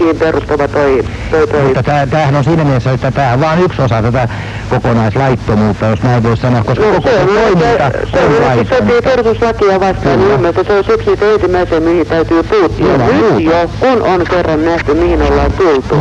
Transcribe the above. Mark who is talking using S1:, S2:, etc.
S1: mihin perustuva toi, toi, toi.
S2: Mutta tää, tämähän on siinä mielessä, että tämä on vain yksi osa tätä kokonaislaittomuutta, jos näin voi sanoa, koska
S1: No
S2: koko
S1: se
S2: se toiminta
S1: se, se
S2: on
S1: on
S2: Se
S1: sopii perustuslakia vastaan, niin
S2: Kyllä.
S1: mun mielestä se on yksi se ensimmäisiä, mihin täytyy puuttua.
S2: Ilman
S1: Nyt jo, kun on kerran nähty, mihin ollaan tultu.